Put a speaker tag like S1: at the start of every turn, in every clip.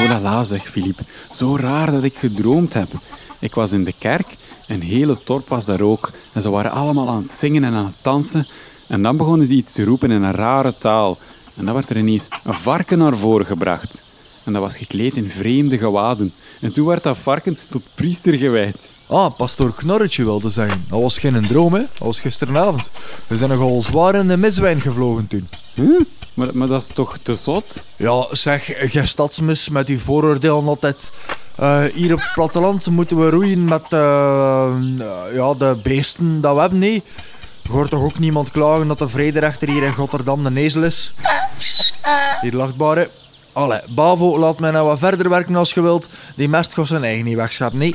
S1: Oh la la, zegt Filip. Zo raar dat ik gedroomd heb. Ik was in de kerk, een hele dorp was daar ook. En ze waren allemaal aan het zingen en aan het dansen. En dan begonnen ze iets te roepen in een rare taal. En dan werd er ineens een varken naar voren gebracht. En dat was gekleed in vreemde gewaden. En toen werd dat varken tot priester gewijd.
S2: Ah, pastoor Knorretje wilde zeggen. Dat was geen droom, hè. Dat was gisteravond. We zijn nogal zwaar in de miswijn gevlogen toen.
S1: Huh? Maar, maar dat is toch te zot?
S2: Ja, zeg, jij stadsmis met die vooroordelen altijd. Eh, hier op het platteland moeten we roeien met eh, ja, de beesten dat we hebben, nee. Je hoort toch ook niemand klagen dat de vrederechter hier in Rotterdam de nezel is? Hier lachtbare. Allee, Bavo, laat mij nou wat verder werken als je wilt. Die mest gaat zijn eigen niet wegschat, nee.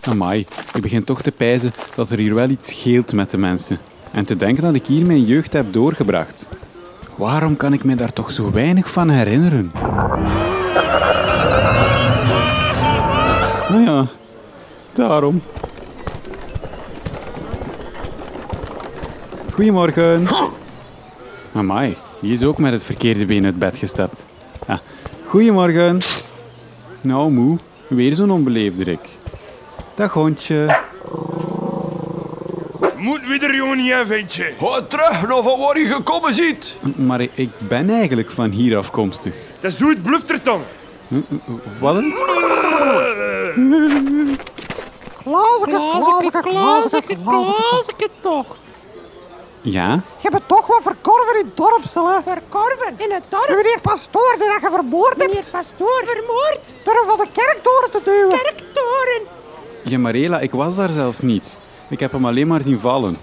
S1: Amai, ik begin toch te pijzen dat er hier wel iets scheelt met de mensen. En te denken dat ik hier mijn jeugd heb doorgebracht. Waarom kan ik me daar toch zo weinig van herinneren? Nou ja, daarom. Goedemorgen. Amai, die is ook met het verkeerde been uit bed gestapt. Ah, goedemorgen. Nou, moe, weer zo'n onbeleefderik. Dag hondje.
S3: Moet wie er jongen niet aan, ventje?
S4: Ga terug naar van waar je gekomen ziet.
S1: Maar ik- ben eigenlijk van hier afkomstig.
S3: Dat is hoe het bluft er dan.
S1: Wat? een-
S5: Klazeke, klazeke, klazeke toch.
S1: Ja?
S5: Je bent toch wat verkorven in het dorp, hè? Verkorven in het dorp? Meneer pastoor die dat je vermoord hebt. Meneer pastoor vermoord? Door hem van de kerktoren te duwen. Kerktoren?
S1: Ja, Marela, ik was daar zelfs niet. Ik heb hem alleen maar zien vallen.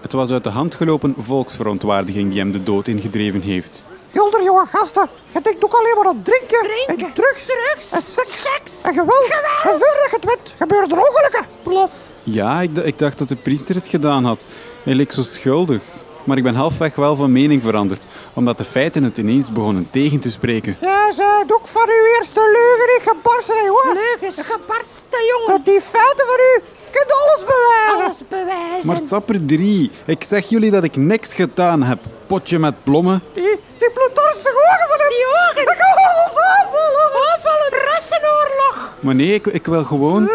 S1: Het was uit de hand gelopen volksverontwaardiging die hem de dood ingedreven heeft.
S5: Gulder, jonge gasten. Je denkt ook alleen maar aan drinken. En drugs. En seks. En geweld. En voordat je het weet, gebeuren er ongelukken. Plof.
S1: Ja, ik, ik dacht dat de priester het gedaan had. Hij leek zo schuldig. Maar ik ben halfweg wel van mening veranderd, omdat de feiten het ineens begonnen tegen te spreken.
S5: Jij zijt ook van uw eerste leugen niet gebarsten, hoor. Leugens. Gebarsten, jongen. Met die feiten van u kunt alles bewijzen. Alles bewijzen.
S1: Maar sapper 3, ik zeg jullie dat ik niks gedaan heb. Potje met blommen.
S5: Die, die bloeddorstige ogen van hem. Die ogen. Ik ga alles aanvallen. Aanvallen. Rassenoorlog.
S1: Maar nee, ik, ik wil gewoon...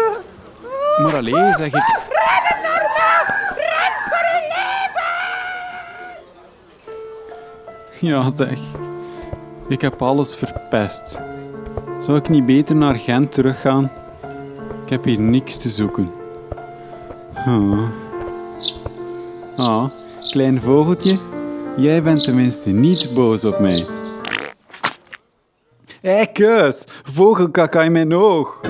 S1: Maar alleen zeg ik... Ja, zeg. Ik heb alles verpest. Zou ik niet beter naar Gent teruggaan? Ik heb hier niks te zoeken. Ah. Ah, klein vogeltje. Jij bent tenminste niet boos op mij. Hé, kus! Vogelkaka in mijn oog.